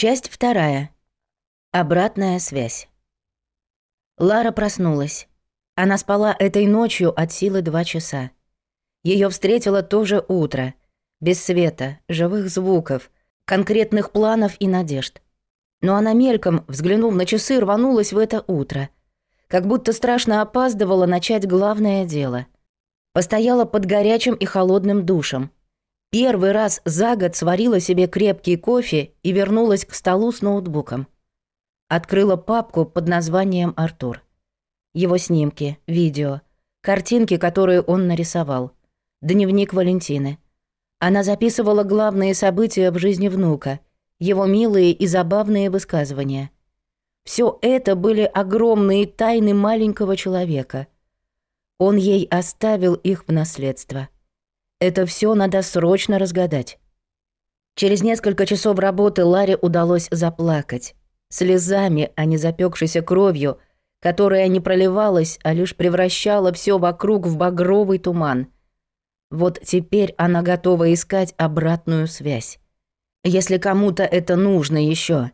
Часть вторая. Обратная связь. Лара проснулась. Она спала этой ночью от силы два часа. Ее встретило то же утро. Без света, живых звуков, конкретных планов и надежд. Но она мельком, взглянув на часы, рванулась в это утро. Как будто страшно опаздывала начать главное дело. Постояла под горячим и холодным душем – Первый раз за год сварила себе крепкий кофе и вернулась к столу с ноутбуком. Открыла папку под названием «Артур». Его снимки, видео, картинки, которые он нарисовал. Дневник Валентины. Она записывала главные события в жизни внука, его милые и забавные высказывания. Все это были огромные тайны маленького человека. Он ей оставил их в наследство. Это все надо срочно разгадать. Через несколько часов работы Ларе удалось заплакать. Слезами, а не запекшейся кровью, которая не проливалась, а лишь превращала все вокруг в багровый туман. Вот теперь она готова искать обратную связь. Если кому-то это нужно еще,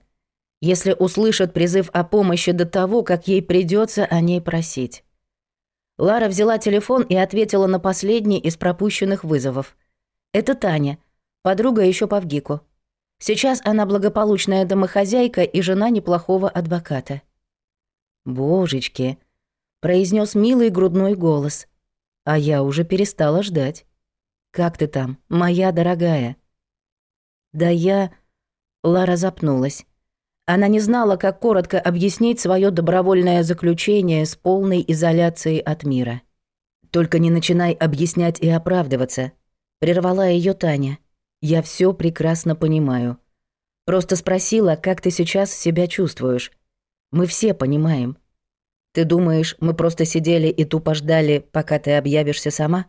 если услышат призыв о помощи до того, как ей придется о ней просить. Лара взяла телефон и ответила на последний из пропущенных вызовов. «Это Таня, подруга еще по ВГИКу. Сейчас она благополучная домохозяйка и жена неплохого адвоката». «Божечки», — произнес милый грудной голос. «А я уже перестала ждать. Как ты там, моя дорогая?» «Да я...» Лара запнулась. Она не знала, как коротко объяснить свое добровольное заключение с полной изоляцией от мира. «Только не начинай объяснять и оправдываться», — прервала ее Таня. «Я все прекрасно понимаю. Просто спросила, как ты сейчас себя чувствуешь. Мы все понимаем. Ты думаешь, мы просто сидели и тупо ждали, пока ты объявишься сама?»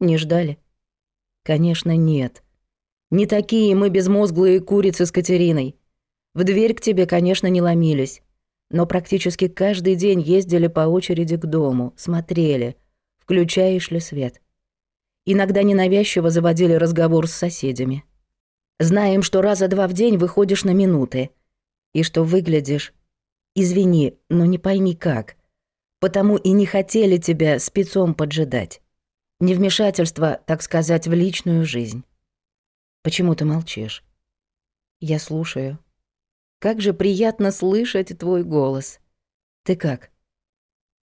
«Не ждали?» «Конечно, нет. Не такие мы безмозглые курицы с Катериной». В дверь к тебе, конечно, не ломились, но практически каждый день ездили по очереди к дому, смотрели, включаешь ли свет. Иногда ненавязчиво заводили разговор с соседями. Знаем, что раза два в день выходишь на минуты, и что выглядишь, извини, но не пойми как, потому и не хотели тебя спецом поджидать. Невмешательство, так сказать, в личную жизнь. Почему ты молчишь? Я слушаю. Как же приятно слышать твой голос. Ты как?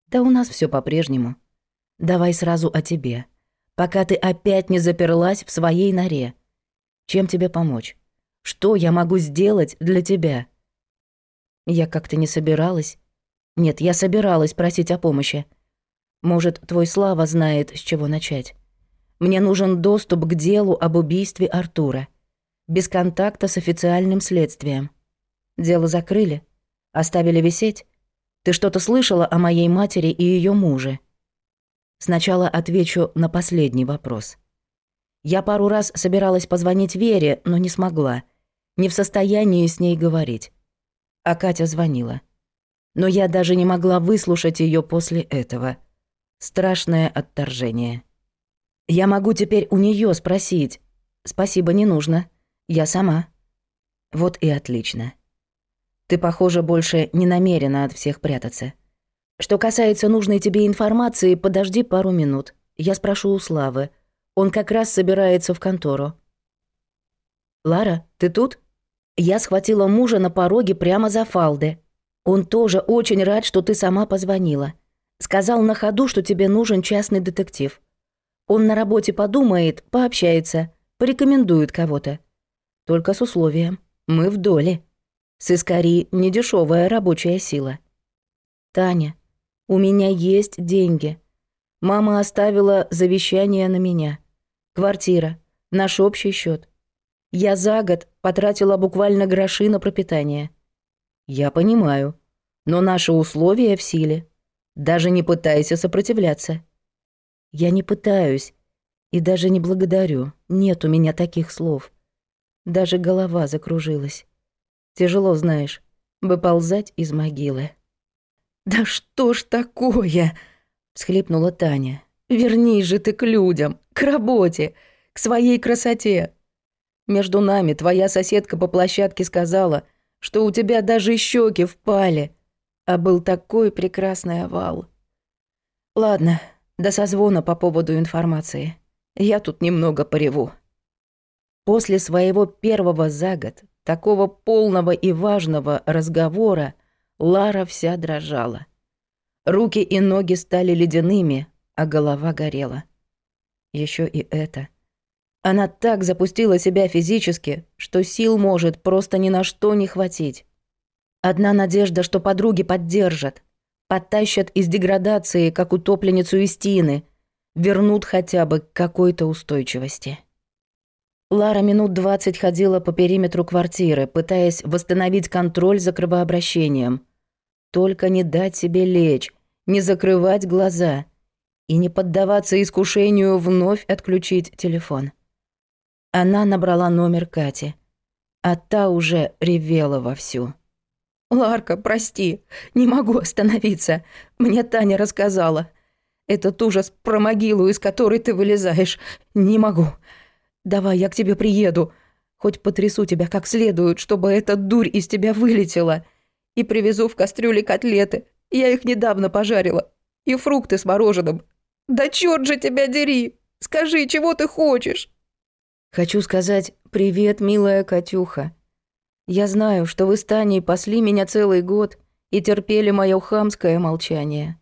Да у нас все по-прежнему. Давай сразу о тебе. Пока ты опять не заперлась в своей норе. Чем тебе помочь? Что я могу сделать для тебя? Я как-то не собиралась. Нет, я собиралась просить о помощи. Может, твой Слава знает, с чего начать. Мне нужен доступ к делу об убийстве Артура. Без контакта с официальным следствием. Дело закрыли. Оставили висеть. Ты что-то слышала о моей матери и ее муже? Сначала отвечу на последний вопрос. Я пару раз собиралась позвонить Вере, но не смогла. Не в состоянии с ней говорить. А Катя звонила. Но я даже не могла выслушать ее после этого. Страшное отторжение. Я могу теперь у нее спросить. Спасибо, не нужно. Я сама. Вот и отлично. Ты, похоже, больше не намерена от всех прятаться. Что касается нужной тебе информации, подожди пару минут. Я спрошу у Славы. Он как раз собирается в контору. «Лара, ты тут?» Я схватила мужа на пороге прямо за фалды. Он тоже очень рад, что ты сама позвонила. Сказал на ходу, что тебе нужен частный детектив. Он на работе подумает, пообщается, порекомендует кого-то. Только с условием. Мы в доле. Сыскари — недешевая рабочая сила. Таня, у меня есть деньги. Мама оставила завещание на меня. Квартира, наш общий счет. Я за год потратила буквально гроши на пропитание. Я понимаю, но наши условия в силе. Даже не пытайся сопротивляться. Я не пытаюсь и даже не благодарю. Нет у меня таких слов. Даже голова закружилась. Тяжело, знаешь, выползать из могилы. «Да что ж такое?» — всхлипнула Таня. «Верни же ты к людям, к работе, к своей красоте. Между нами твоя соседка по площадке сказала, что у тебя даже щеки впали, а был такой прекрасный овал. Ладно, до созвона по поводу информации. Я тут немного пореву». После своего первого за год такого полного и важного разговора Лара вся дрожала. Руки и ноги стали ледяными, а голова горела. Еще и это. Она так запустила себя физически, что сил может просто ни на что не хватить. Одна надежда, что подруги поддержат, подтащат из деградации, как утопленницу Истины, вернут хотя бы к какой-то устойчивости. Лара минут двадцать ходила по периметру квартиры, пытаясь восстановить контроль за кровообращением. Только не дать себе лечь, не закрывать глаза и не поддаваться искушению вновь отключить телефон. Она набрала номер Кати, а та уже ревела вовсю. «Ларка, прости, не могу остановиться. Мне Таня рассказала. Этот ужас про могилу, из которой ты вылезаешь. Не могу. Давай я к тебе приеду. Хоть потрясу тебя как следует, чтобы эта дурь из тебя вылетела. И привезу в кастрюле котлеты. Я их недавно пожарила. И фрукты с мороженым. Да чёрт же тебя дери! Скажи, чего ты хочешь?» Хочу сказать «Привет, милая Катюха». Я знаю, что вы с Таней пасли меня целый год и терпели моё хамское молчание.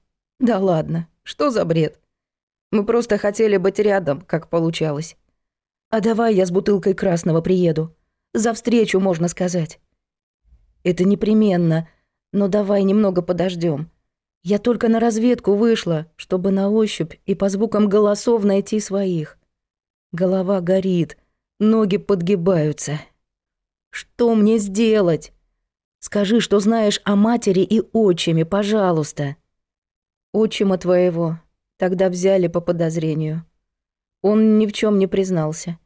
«А давай я с бутылкой красного приеду. За встречу, можно сказать». «Это непременно, но давай немного подождем. Я только на разведку вышла, чтобы на ощупь и по звукам голосов найти своих. Голова горит, ноги подгибаются. Что мне сделать? Скажи, что знаешь о матери и отчиме, пожалуйста. Отчима твоего тогда взяли по подозрению. Он ни в чем не признался.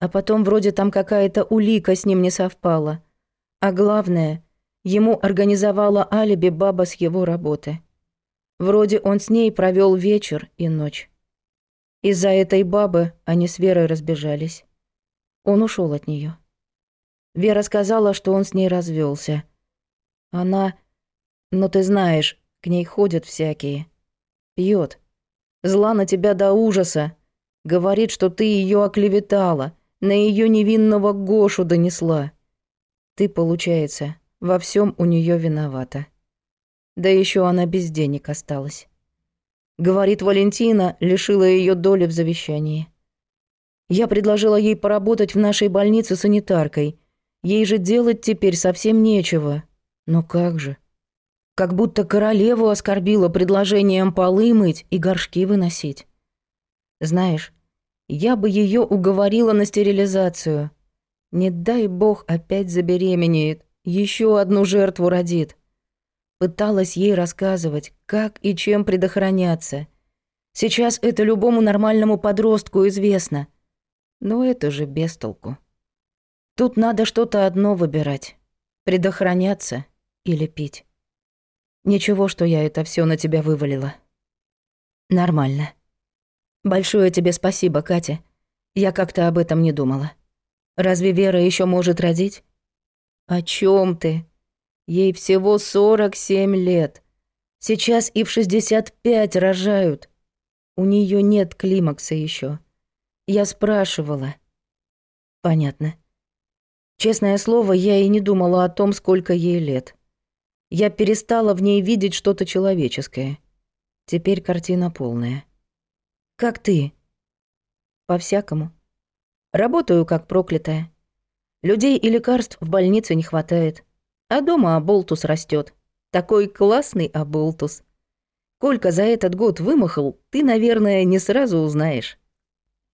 А потом вроде там какая-то улика с ним не совпала. А главное, ему организовала алиби баба с его работы. Вроде он с ней провел вечер и ночь. Из-за этой бабы они с Верой разбежались. Он ушел от нее. Вера сказала, что он с ней развелся. Она... Ну ты знаешь, к ней ходят всякие. Пьет. Зла на тебя до ужаса. Говорит, что ты ее оклеветала на ее невинного Гошу донесла. Ты, получается, во всем у нее виновата. Да еще она без денег осталась. Говорит, Валентина лишила ее доли в завещании. Я предложила ей поработать в нашей больнице санитаркой. Ей же делать теперь совсем нечего. Но как же? Как будто королеву оскорбила предложением полы мыть и горшки выносить. Знаешь, я бы ее уговорила на стерилизацию. Не дай бог опять забеременеет, еще одну жертву родит. Пыталась ей рассказывать, как и чем предохраняться. Сейчас это любому нормальному подростку известно. Но это же без толку. Тут надо что-то одно выбирать. Предохраняться или пить. Ничего, что я это все на тебя вывалила. Нормально. Большое тебе спасибо, Катя. Я как-то об этом не думала. Разве Вера еще может родить? О чем ты? Ей всего 47 лет. Сейчас и в 65 рожают. У нее нет климакса еще. Я спрашивала. Понятно. Честное слово, я и не думала о том, сколько ей лет. Я перестала в ней видеть что-то человеческое. Теперь картина полная. Как ты? По-всякому. Работаю как проклятая. Людей и лекарств в больнице не хватает. А дома оболтус растет. Такой классный оболтус. Колька за этот год вымахал, ты, наверное, не сразу узнаешь.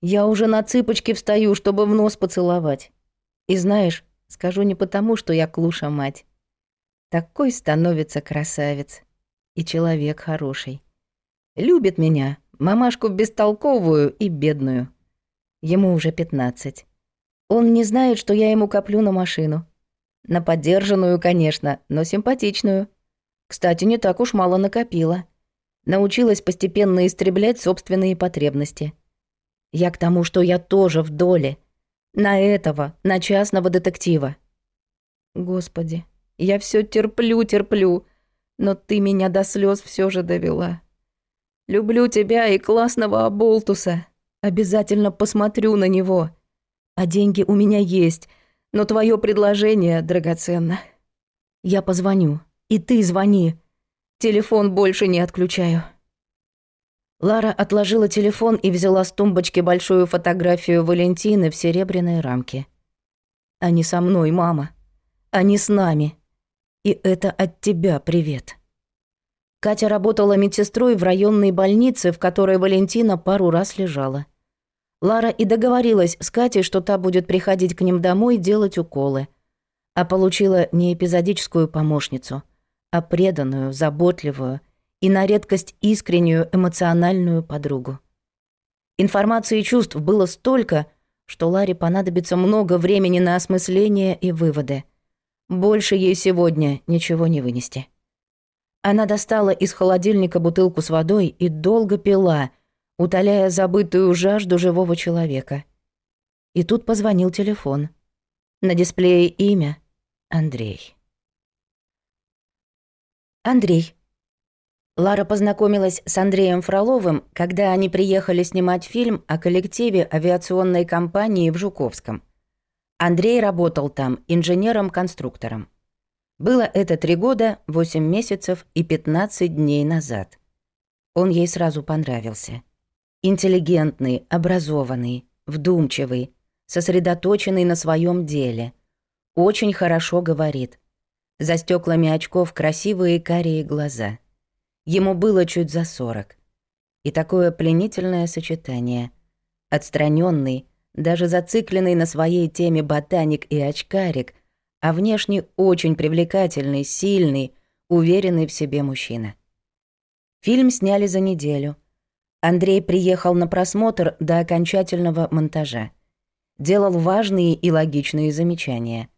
Я уже на цыпочки встаю, чтобы в нос поцеловать. И знаешь, скажу не потому, что я клуша мать. Такой становится красавец. И человек хороший. Любит меня, Мамашку бестолковую и бедную. Ему уже пятнадцать. Он не знает, что я ему коплю на машину. На поддержанную, конечно, но симпатичную. Кстати, не так уж мало накопила. Научилась постепенно истреблять собственные потребности. Я к тому, что я тоже в доле. На этого, на частного детектива. Господи, я все терплю, терплю, Люблю тебя и классного Аболтуса. Обязательно посмотрю на него. А деньги у меня есть, но твое предложение драгоценно. Я позвоню. И ты звони. Телефон больше не отключаю». Лара отложила телефон и взяла с тумбочки большую фотографию Валентины в серебряной рамке. «Они со мной, мама. Они с нами. И это от тебя привет». Катя работала медсестрой в районной больнице, в которой Валентина пару раз лежала. Лара и договорилась с Катей, что та будет приходить к ним домой делать уколы. А получила не эпизодическую помощницу, а преданную, заботливую и на редкость искреннюю эмоциональную подругу. Информации и чувств было столько, что Ларе понадобится много времени на осмысление и выводы. Больше ей сегодня ничего не вынести. Она достала из холодильника бутылку с водой и долго пила, утоляя забытую жажду живого человека. И тут позвонил телефон. На дисплее имя — Андрей. Андрей. Лара познакомилась с Андреем Фроловым, когда они приехали снимать фильм о коллективе авиационной компании в Жуковском. Андрей работал там инженером-конструктором. Было это три года, восемь месяцев и пятнадцать дней назад. Он ей сразу понравился. Интеллигентный, образованный, вдумчивый, сосредоточенный на своем деле. Очень хорошо говорит. За стеклами очков красивые карие глаза. Ему было чуть за сорок. И такое пленительное сочетание. Отстраненный, даже зацикленный на своей теме ботаник и очкарик, а внешне очень привлекательный, сильный, уверенный в себе мужчина. Фильм сняли за неделю. Андрей приехал на просмотр до окончательного монтажа. Делал важные и логичные замечания.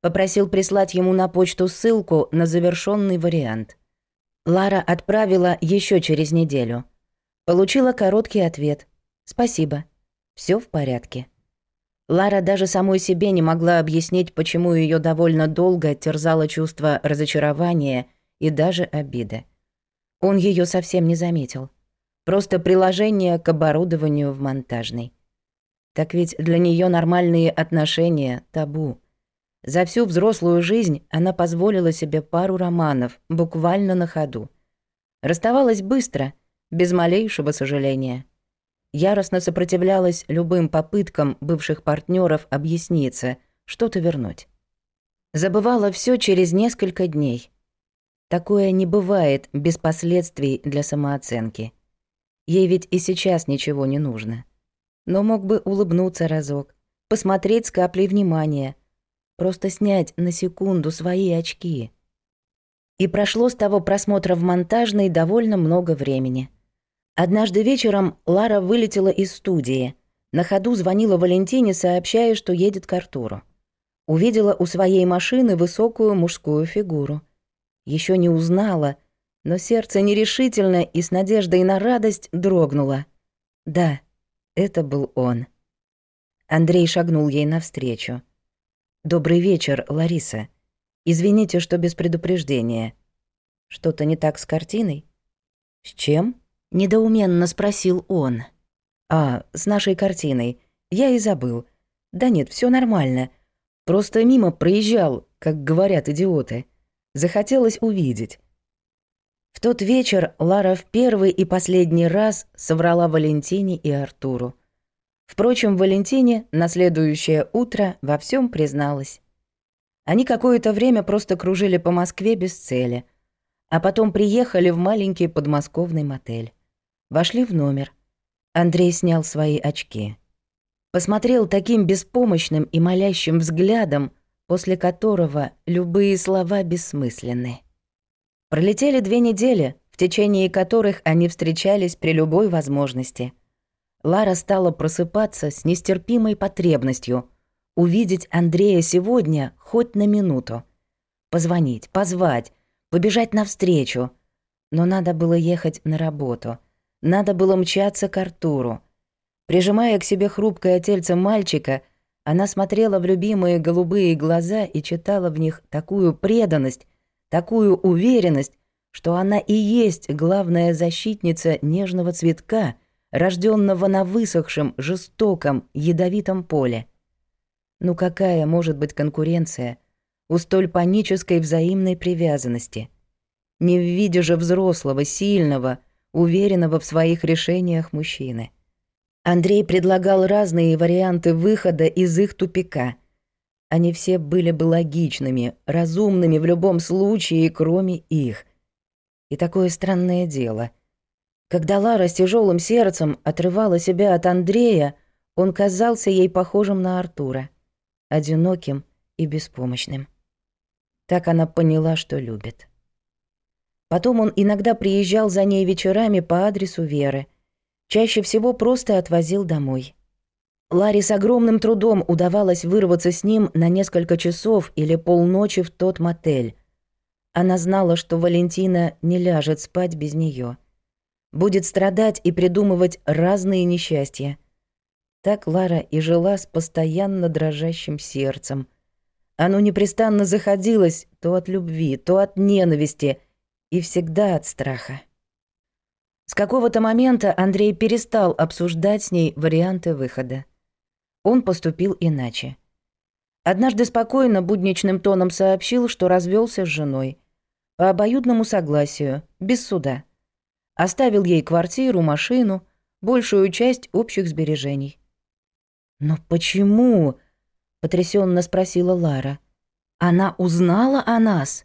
Попросил прислать ему на почту ссылку на завершенный вариант. Лара отправила еще через неделю. Получила короткий ответ. «Спасибо. все в порядке». Лара даже самой себе не могла объяснить, почему ее довольно долго терзало чувство разочарования и даже обиды. Он ее совсем не заметил. Просто приложение к оборудованию в монтажной. Так ведь для нее нормальные отношения – табу. За всю взрослую жизнь она позволила себе пару романов, буквально на ходу. Расставалась быстро, без малейшего сожаления – яростно сопротивлялась любым попыткам бывших партнеров объясниться, что-то вернуть. Забывала все через несколько дней. Такое не бывает без последствий для самооценки. Ей ведь и сейчас ничего не нужно. Но мог бы улыбнуться разок, посмотреть с каплей внимания, просто снять на секунду свои очки. И прошло с того просмотра в монтажной довольно много времени — Однажды вечером Лара вылетела из студии. На ходу звонила Валентине, сообщая, что едет к Артуру. Увидела у своей машины высокую мужскую фигуру. Еще не узнала, но сердце нерешительно и с надеждой на радость дрогнуло. Да, это был он. Андрей шагнул ей навстречу. «Добрый вечер, Лариса. Извините, что без предупреждения. Что-то не так с картиной?» «С чем?» — Недоуменно спросил он. «А, с нашей картиной. Я и забыл. Да нет, все нормально. Просто мимо проезжал, как говорят идиоты. Захотелось увидеть». В тот вечер Лара в первый и последний раз соврала Валентине и Артуру. Впрочем, Валентине на следующее утро во всем призналась. Они какое-то время просто кружили по Москве без цели, а потом приехали в маленький подмосковный мотель. Вошли в номер. Андрей снял свои очки. Посмотрел таким беспомощным и молящим взглядом, после которого любые слова бессмысленны. Пролетели две недели, в течение которых они встречались при любой возможности. Лара стала просыпаться с нестерпимой потребностью увидеть Андрея сегодня хоть на минуту. Позвонить, позвать, побежать навстречу. Но надо было ехать на работу. Надо было мчаться к Артуру. Прижимая к себе хрупкое тельце мальчика, она смотрела в любимые голубые глаза и читала в них такую преданность, такую уверенность, что она и есть главная защитница нежного цветка, рожденного на высохшем, жестоком, ядовитом поле. Ну какая может быть конкуренция у столь панической взаимной привязанности? Не в виде же взрослого, сильного, уверенно во своих решениях мужчины. Андрей предлагал разные варианты выхода из их тупика. Они все были бы логичными, разумными в любом случае, кроме их. И такое странное дело. Когда Лара с тяжелым сердцем отрывала себя от Андрея, он казался ей похожим на Артура, одиноким и беспомощным. Так она поняла, что любит. Потом он иногда приезжал за ней вечерами по адресу Веры, чаще всего просто отвозил домой. Ларе с огромным трудом удавалось вырваться с ним на несколько часов или полночи в тот мотель. Она знала, что Валентина не ляжет спать без нее, Будет страдать и придумывать разные несчастья. Так Лара и жила с постоянно дрожащим сердцем. Оно непрестанно заходилось то от любви, то от ненависти и всегда от страха. С какого-то момента Андрей перестал обсуждать с ней варианты выхода. Он поступил иначе. Однажды спокойно будничным тоном сообщил, что развелся с женой. По обоюдному согласию, без суда. Оставил ей квартиру, машину, большую часть общих сбережений. «Но почему?» — потрясенно спросила Лара. «Она узнала о нас?»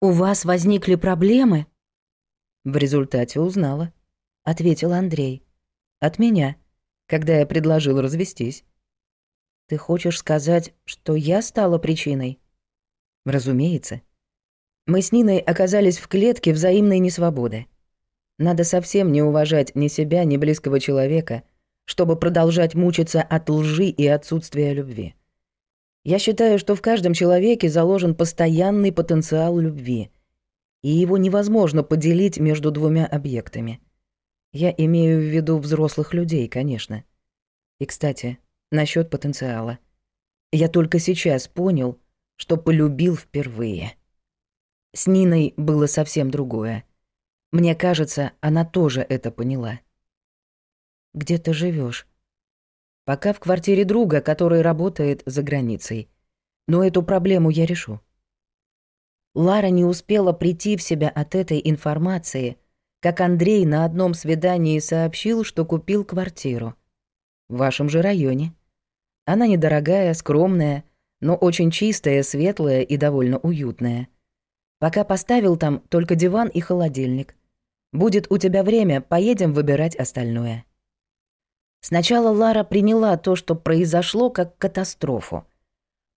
«У вас возникли проблемы?» В результате узнала. Ответил Андрей. «От меня, когда я предложил развестись». «Ты хочешь сказать, что я стала причиной?» «Разумеется. Мы с Ниной оказались в клетке взаимной несвободы. Надо совсем не уважать ни себя, ни близкого человека, чтобы продолжать мучиться от лжи и отсутствия любви. Я считаю, что в каждом человеке заложен постоянный потенциал любви, и его невозможно поделить между двумя объектами. Я имею в виду взрослых людей, конечно. И, кстати, насчет потенциала. Я только сейчас понял, что полюбил впервые. С Ниной было совсем другое. Мне кажется, она тоже это поняла. «Где ты живешь? Пока в квартире друга, который работает за границей. Но эту проблему я решу. Лара не успела прийти в себя от этой информации, как Андрей на одном свидании сообщил, что купил квартиру. В вашем же районе. Она недорогая, скромная, но очень чистая, светлая и довольно уютная. Пока поставил там только диван и холодильник. Будет у тебя время, поедем выбирать остальное. Сначала Лара приняла то, что произошло, как катастрофу.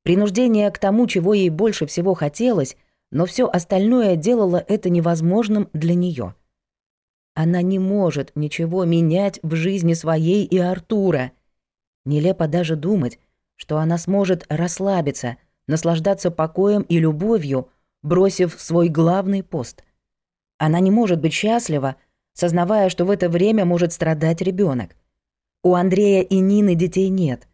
Принуждение к тому, чего ей больше всего хотелось, но все остальное делало это невозможным для нее. Она не может ничего менять в жизни своей и Артура. Нелепо даже думать, что она сможет расслабиться, наслаждаться покоем и любовью, бросив свой главный пост. Она не может быть счастлива, сознавая, что в это время может страдать ребенок. У Андрея и Нины детей нет.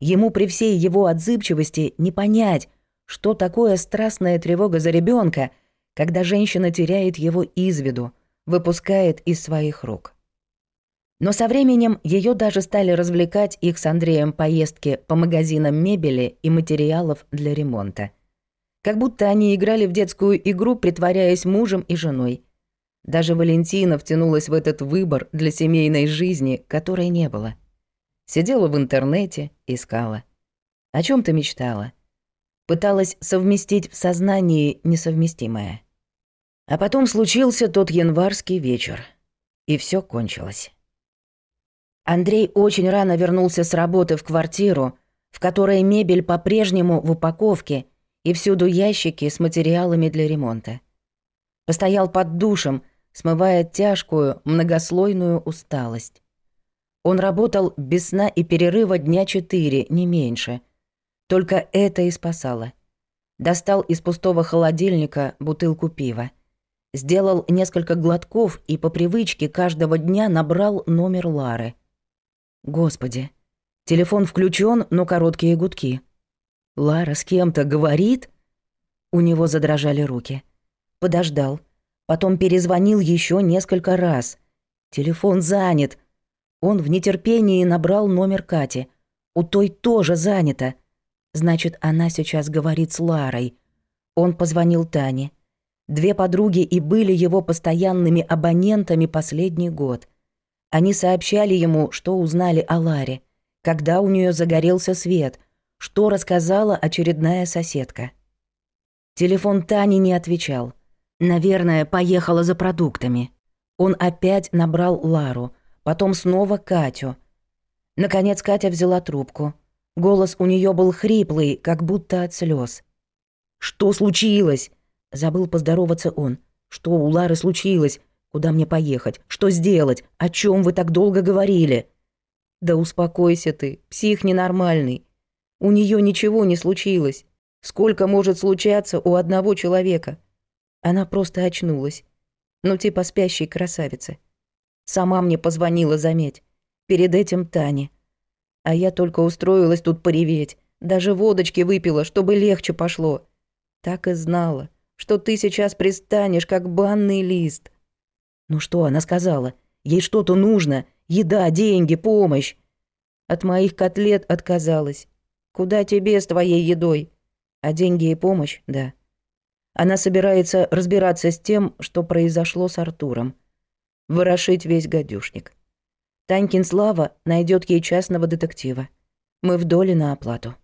Ему при всей его отзывчивости не понять, что такое страстная тревога за ребенка, когда женщина теряет его из виду, выпускает из своих рук. Но со временем ее даже стали развлекать их с Андреем поездки по магазинам мебели и материалов для ремонта. Как будто они играли в детскую игру, притворяясь мужем и женой. Даже Валентина втянулась в этот выбор для семейной жизни, которой не было. Сидела в интернете, искала. О чем то мечтала. Пыталась совместить в сознании несовместимое. А потом случился тот январский вечер. И все кончилось. Андрей очень рано вернулся с работы в квартиру, в которой мебель по-прежнему в упаковке и всюду ящики с материалами для ремонта. Постоял под душем, смывая тяжкую, многослойную усталость. Он работал без сна и перерыва дня четыре, не меньше. Только это и спасало. Достал из пустого холодильника бутылку пива. Сделал несколько глотков и по привычке каждого дня набрал номер Лары. Господи. Телефон включен, но короткие гудки. Лара с кем-то говорит? У него задрожали руки. Подождал. Потом перезвонил еще несколько раз. Телефон занят. Он в нетерпении набрал номер Кати. У той тоже занято. Значит, она сейчас говорит с Ларой. Он позвонил Тане. Две подруги и были его постоянными абонентами последний год. Они сообщали ему, что узнали о Ларе, когда у нее загорелся свет, что рассказала очередная соседка. Телефон Тани не отвечал. Наверное, поехала за продуктами. Он опять набрал Лару, потом снова Катю. Наконец Катя взяла трубку. Голос у нее был хриплый, как будто от слез. «Что случилось?» — забыл поздороваться он. «Что у Лары случилось? Куда мне поехать? Что сделать? О чем вы так долго говорили?» «Да успокойся ты, псих ненормальный. У нее ничего не случилось. Сколько может случаться у одного человека? Она просто очнулась. Ну типа спящей красавицы. Сама мне позвонила, заметь. Перед этим Тане. А я только устроилась тут пореветь. Даже водочки выпила, чтобы легче пошло. Так и знала, что ты сейчас пристанешь, как банный лист. Ну что она сказала? Ей что-то нужно. Еда, деньги, помощь. От моих котлет отказалась. Куда тебе с твоей едой? А деньги и помощь, да. Она собирается разбираться с тем, что произошло с Артуром. Ворошить весь гадюшник. Танькин Слава найдет ей частного детектива. Мы в доле на оплату.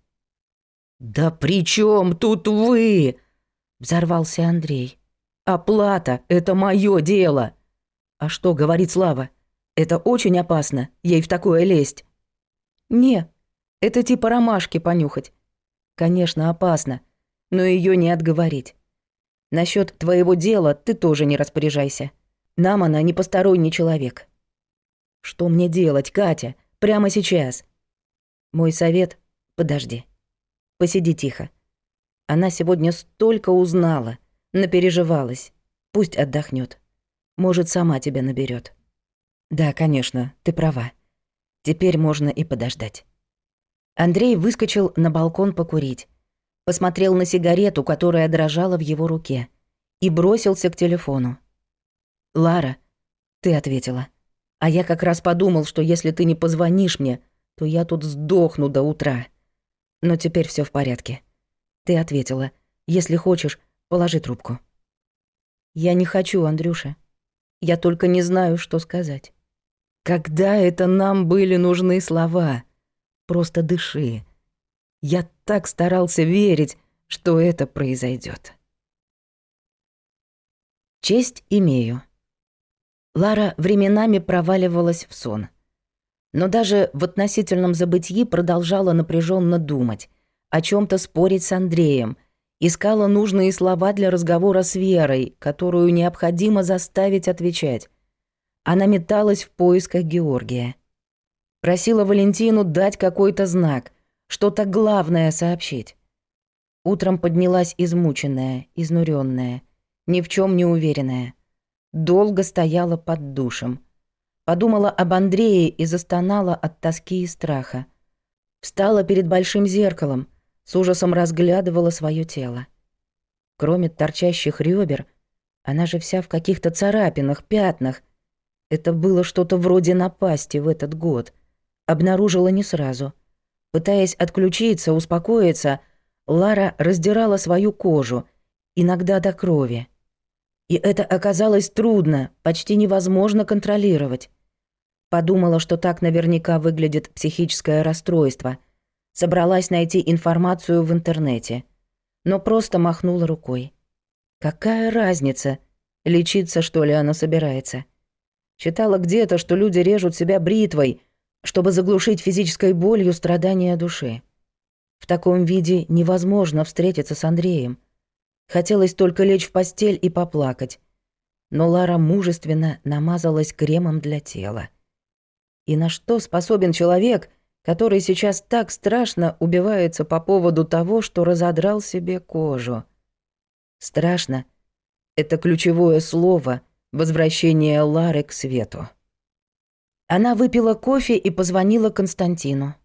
«Да при чем тут вы?» — взорвался Андрей. «Оплата — это мое дело!» «А что, — говорит Слава, — это очень опасно, ей в такое лезть». «Не, это типа ромашки понюхать. Конечно, опасно, но ее не отговорить. Насчет твоего дела ты тоже не распоряжайся. Нам она не посторонний человек. Что мне делать, Катя? Прямо сейчас. Мой совет — подожди. Посиди тихо. Она сегодня столько узнала, напереживалась. Пусть отдохнет. Может, сама тебя наберет. Да, конечно, ты права. Теперь можно и подождать. Андрей выскочил на балкон покурить посмотрел на сигарету, которая дрожала в его руке, и бросился к телефону. «Лара, ты ответила. А я как раз подумал, что если ты не позвонишь мне, то я тут сдохну до утра. Но теперь все в порядке. Ты ответила. Если хочешь, положи трубку». «Я не хочу, Андрюша. Я только не знаю, что сказать». «Когда это нам были нужны слова? Просто дыши». Я так старался верить, что это произойдет. Честь имею. Лара временами проваливалась в сон. Но даже в относительном забытии продолжала напряженно думать, о чем то спорить с Андреем, искала нужные слова для разговора с Верой, которую необходимо заставить отвечать. Она металась в поисках Георгия. Просила Валентину дать какой-то знак, что-то главное сообщить. Утром поднялась измученная, изнуренная, ни в чем не уверенная. Долго стояла под душем. Подумала об Андрее и застонала от тоски и страха. Встала перед большим зеркалом, с ужасом разглядывала свое тело. Кроме торчащих ребер, она же вся в каких-то царапинах, пятнах. Это было что-то вроде напасти в этот год. Обнаружила не сразу — Пытаясь отключиться, успокоиться, Лара раздирала свою кожу, иногда до крови. И это оказалось трудно, почти невозможно контролировать. Подумала, что так наверняка выглядит психическое расстройство. Собралась найти информацию в интернете. Но просто махнула рукой. Какая разница, лечиться что ли она собирается? Читала где-то, что люди режут себя бритвой – чтобы заглушить физической болью страдания души. В таком виде невозможно встретиться с Андреем. Хотелось только лечь в постель и поплакать. Но Лара мужественно намазалась кремом для тела. И на что способен человек, который сейчас так страшно убивается по поводу того, что разодрал себе кожу? Страшно — это ключевое слово возвращения Лары к свету. Она выпила кофе и позвонила Константину.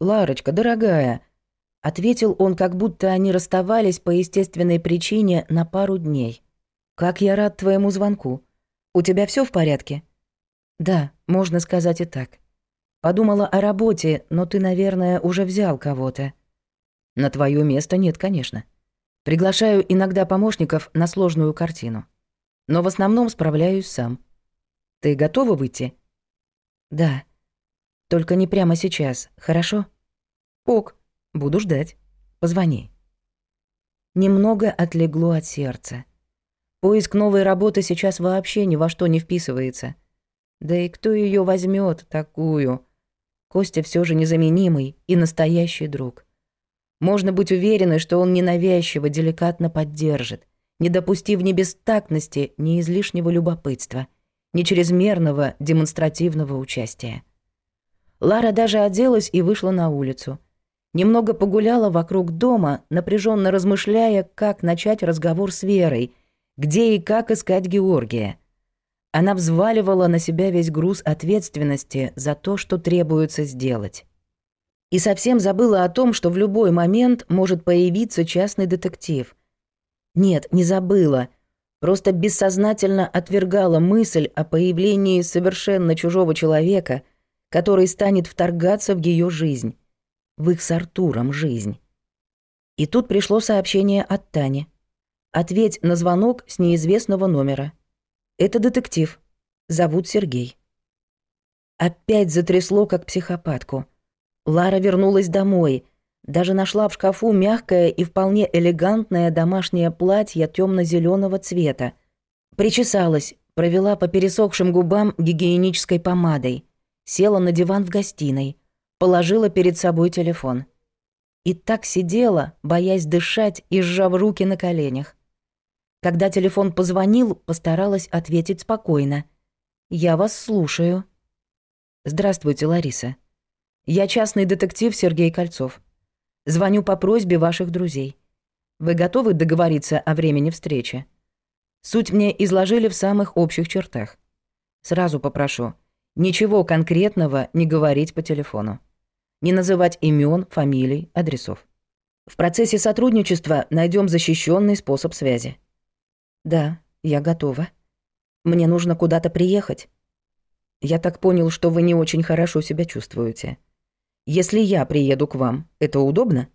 «Ларочка, дорогая», — ответил он, как будто они расставались по естественной причине на пару дней. «Как я рад твоему звонку. У тебя все в порядке?» «Да, можно сказать и так. Подумала о работе, но ты, наверное, уже взял кого-то». «На твое место нет, конечно. Приглашаю иногда помощников на сложную картину. Но в основном справляюсь сам. Ты готова выйти?» «Да. Только не прямо сейчас, хорошо?» «Ок. Буду ждать. Позвони». Немного отлегло от сердца. Поиск новой работы сейчас вообще ни во что не вписывается. Да и кто ее возьмет такую? Костя все же незаменимый и настоящий друг. Можно быть уверенной, что он ненавязчиво, деликатно поддержит, не допустив ни бестактности, ни излишнего любопытства — ни чрезмерного демонстративного участия. Лара даже оделась и вышла на улицу. Немного погуляла вокруг дома, напряженно размышляя, как начать разговор с Верой, где и как искать Георгия. Она взваливала на себя весь груз ответственности за то, что требуется сделать. И совсем забыла о том, что в любой момент может появиться частный детектив. Нет, не забыла — Просто бессознательно отвергала мысль о появлении совершенно чужого человека, который станет вторгаться в ее жизнь, в их с Артуром жизнь. И тут пришло сообщение от Тани. Ответь на звонок с неизвестного номера. Это детектив. Зовут Сергей. Опять затрясло, как психопатку. Лара вернулась домой. Даже нашла в шкафу мягкое и вполне элегантное домашнее платье темно зеленого цвета. Причесалась, провела по пересохшим губам гигиенической помадой. Села на диван в гостиной. Положила перед собой телефон. И так сидела, боясь дышать и сжав руки на коленях. Когда телефон позвонил, постаралась ответить спокойно. «Я вас слушаю». «Здравствуйте, Лариса. Я частный детектив Сергей Кольцов». Звоню по просьбе ваших друзей. Вы готовы договориться о времени встречи? Суть мне изложили в самых общих чертах. Сразу попрошу, ничего конкретного не говорить по телефону. Не называть имен, фамилий, адресов. В процессе сотрудничества найдем защищенный способ связи. Да, я готова. Мне нужно куда-то приехать. Я так понял, что вы не очень хорошо себя чувствуете. если я приеду к вам, это удобно?»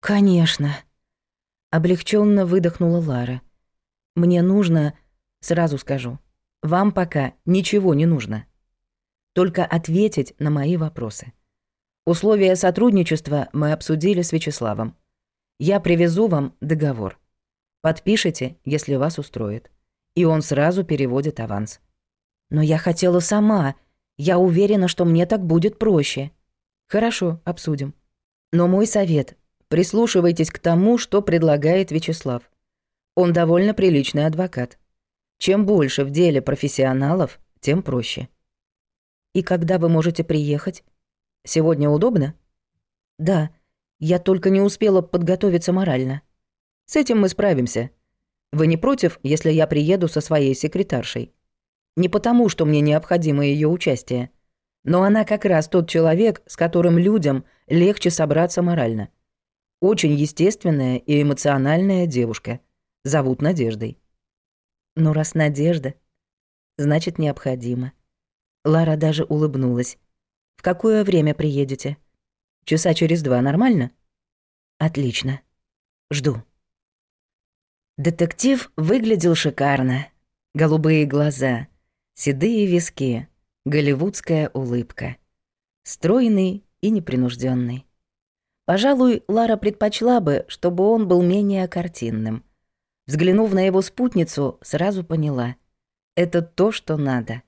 «Конечно», — облегченно выдохнула Лара. «Мне нужно...» «Сразу скажу. Вам пока ничего не нужно. Только ответить на мои вопросы. Условия сотрудничества мы обсудили с Вячеславом. Я привезу вам договор. Подпишите, если вас устроит. И он сразу переводит аванс». «Но я хотела сама. Я уверена, что мне так будет проще». Хорошо, обсудим. Но мой совет — прислушивайтесь к тому, что предлагает Вячеслав. Он довольно приличный адвокат. Чем больше в деле профессионалов, тем проще. И когда вы можете приехать? Сегодня удобно? Да, я только не успела подготовиться морально. С этим мы справимся. Вы не против, если я приеду со своей секретаршей? Не потому, что мне необходимо ее участие, но она как раз тот человек, с которым людям легче собраться морально. Очень естественная и эмоциональная девушка. Зовут Надеждой. Но раз Надежда, значит, необходимо. Лара даже улыбнулась. «В какое время приедете? Часа через два нормально?» «Отлично. Жду». Детектив выглядел шикарно. Голубые глаза, седые виски — Голливудская улыбка. Стройный и непринужденный. Пожалуй, Лара предпочла бы, чтобы он был менее картинным. Взглянув на его спутницу, сразу поняла. Это то, что надо.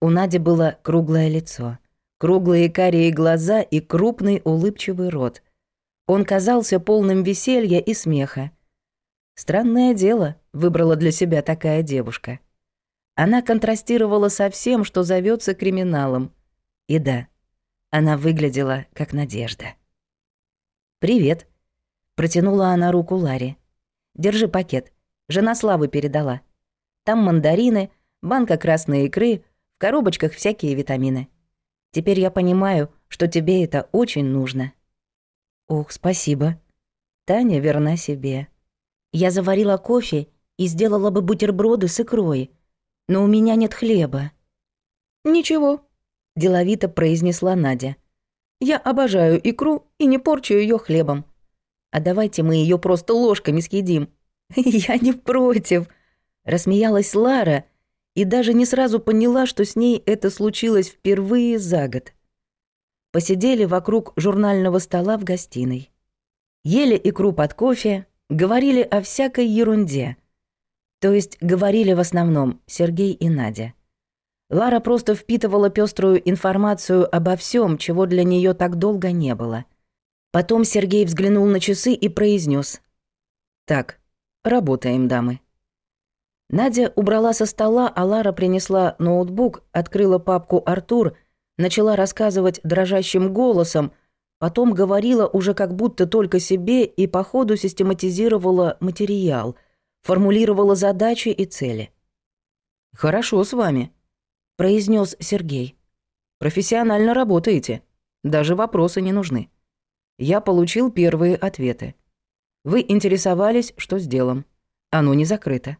У Нади было круглое лицо, круглые карие глаза и крупный улыбчивый рот. Он казался полным веселья и смеха. Странное дело, выбрала для себя такая девушка — она контрастировала со всем, что зовется криминалом. И да, она выглядела как надежда. «Привет», — протянула она руку Ларе. «Держи пакет. Жена Славы передала. Там мандарины, банка красной икры, в коробочках всякие витамины. Теперь я понимаю, что тебе это очень нужно». «Ох, спасибо». Таня верна себе. Я заварила кофе и сделала бы бутерброды с икрой, но у меня нет хлеба». «Ничего», — деловито произнесла Надя. «Я обожаю икру и не порчу ее хлебом. А давайте мы ее просто ложками съедим». «Я не против», — рассмеялась Лара и даже не сразу поняла, что с ней это случилось впервые за год. Посидели вокруг журнального стола в гостиной. Ели икру под кофе, говорили о всякой ерунде — То есть говорили в основном Сергей и Надя. Лара просто впитывала пеструю информацию обо всем, чего для нее так долго не было. Потом Сергей взглянул на часы и произнес: «Так, работаем, дамы». Надя убрала со стола, а Лара принесла ноутбук, открыла папку «Артур», начала рассказывать дрожащим голосом, потом говорила уже как будто только себе и по ходу систематизировала материал, формулировала задачи и цели. «Хорошо с вами», — произнес Сергей. «Профессионально работаете. Даже вопросы не нужны. Я получил первые ответы. Вы интересовались, что с делом. Оно не закрыто.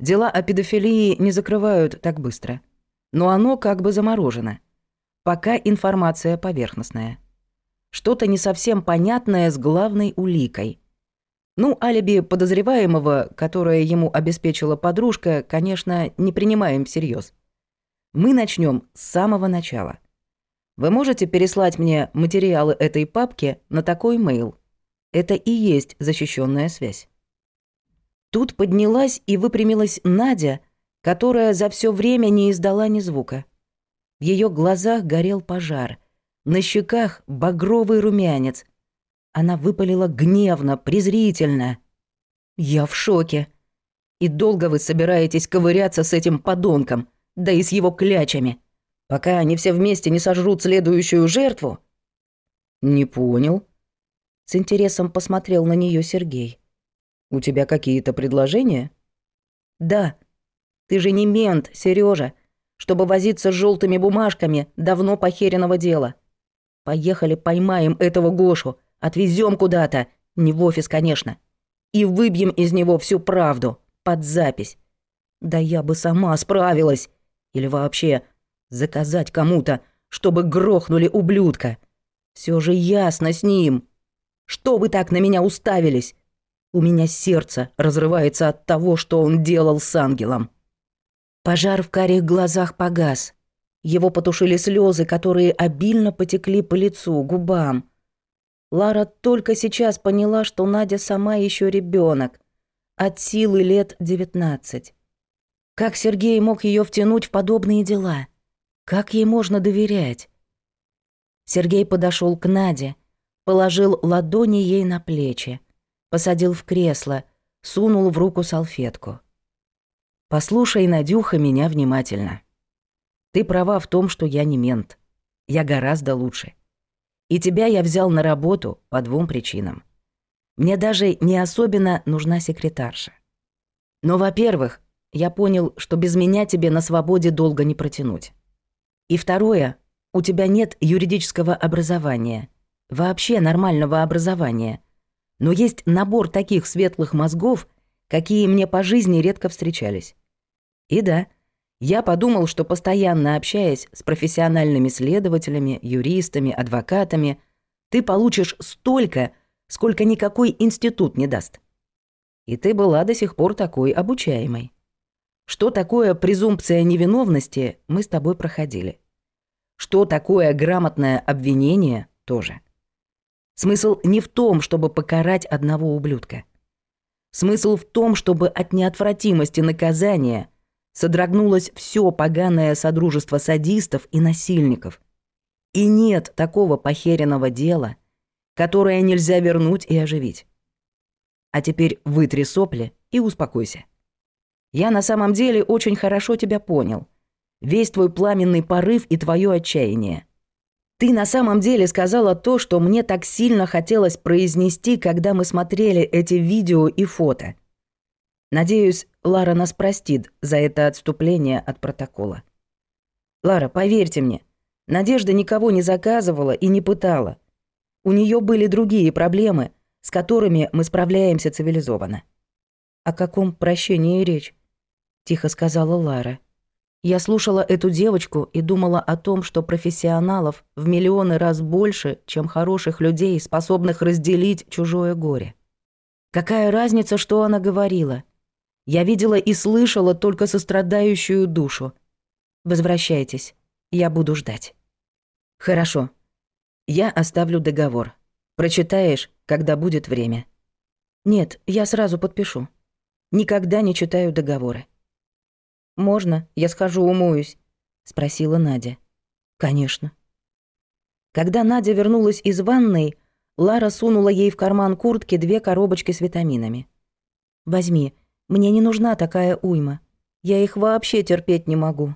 Дела о педофилии не закрывают так быстро. Но оно как бы заморожено. Пока информация поверхностная. Что-то не совсем понятное с главной уликой. Ну, алиби подозреваемого, которое ему обеспечила подружка, конечно, не принимаем всерьез. Мы начнем с самого начала. Вы можете переслать мне материалы этой папки на такой мейл. Это и есть защищенная связь. Тут поднялась и выпрямилась Надя, которая за все время не издала ни звука. В ее глазах горел пожар, на щеках багровый румянец, она выпалила гневно, презрительно. «Я в шоке. И долго вы собираетесь ковыряться с этим подонком, да и с его клячами, пока они все вместе не сожрут следующую жертву?» «Не понял». С интересом посмотрел на нее Сергей. «У тебя какие-то предложения?» «Да. Ты же не мент, Сережа, чтобы возиться с желтыми бумажками давно похеренного дела. Поехали поймаем этого Гошу, Отвезем куда-то, не в офис, конечно. И выбьем из него всю правду, под запись. Да я бы сама справилась. Или вообще заказать кому-то, чтобы грохнули ублюдка. Все же ясно с ним. Что вы так на меня уставились? У меня сердце разрывается от того, что он делал с ангелом. Пожар в карих глазах погас. Его потушили слезы, которые обильно потекли по лицу, губам. Лара только сейчас поняла, что Надя сама еще ребенок, от силы лет 19. Как Сергей мог ее втянуть в подобные дела? Как ей можно доверять? Сергей подошел к Наде, положил ладони ей на плечи, посадил в кресло, сунул в руку салфетку. «Послушай, Надюха, меня внимательно. Ты права в том, что я не мент. Я гораздо лучше. И тебя я взял на работу по двум причинам. Мне даже не особенно нужна секретарша. Но, во-первых, я понял, что без меня тебе на свободе долго не протянуть. И второе, у тебя нет юридического образования, вообще нормального образования. Но есть набор таких светлых мозгов, какие мне по жизни редко встречались. И да, — я подумал, что постоянно общаясь с профессиональными следователями, юристами, адвокатами, ты получишь столько, сколько никакой институт не даст. И ты была до сих пор такой обучаемой. Что такое презумпция невиновности, мы с тобой проходили. Что такое грамотное обвинение, тоже. Смысл не в том, чтобы покарать одного ублюдка. Смысл в том, чтобы от неотвратимости наказания – содрогнулось все поганое содружество садистов и насильников. И нет такого похеренного дела, которое нельзя вернуть и оживить. А теперь вытри сопли и успокойся. Я на самом деле очень хорошо тебя понял. Весь твой пламенный порыв и твое отчаяние. Ты на самом деле сказала то, что мне так сильно хотелось произнести, когда мы смотрели эти видео и фото — Надеюсь, Лара нас простит за это отступление от протокола. Лара, поверьте мне, Надежда никого не заказывала и не пытала. У нее были другие проблемы, с которыми мы справляемся цивилизованно. О каком прощении речь? Тихо сказала Лара. Я слушала эту девочку и думала о том, что профессионалов в миллионы раз больше, чем хороших людей, способных разделить чужое горе. Какая разница, что она говорила? Я видела и слышала только сострадающую душу. Возвращайтесь, я буду ждать. Хорошо. Я оставлю договор. Прочитаешь, когда будет время. Нет, я сразу подпишу. Никогда не читаю договоры. Можно, я схожу умоюсь, спросила Надя. Конечно. Когда Надя вернулась из ванной, Лара сунула ей в карман куртки две коробочки с витаминами. «Возьми, мне не нужна такая уйма. Я их вообще терпеть не могу».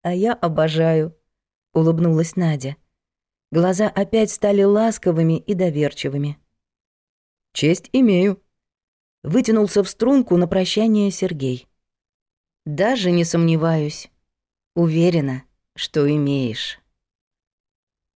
«А я обожаю», — улыбнулась Надя. Глаза опять стали ласковыми и доверчивыми. «Честь имею», — вытянулся в струнку на прощание Сергей. «Даже не сомневаюсь. Уверена, что имеешь».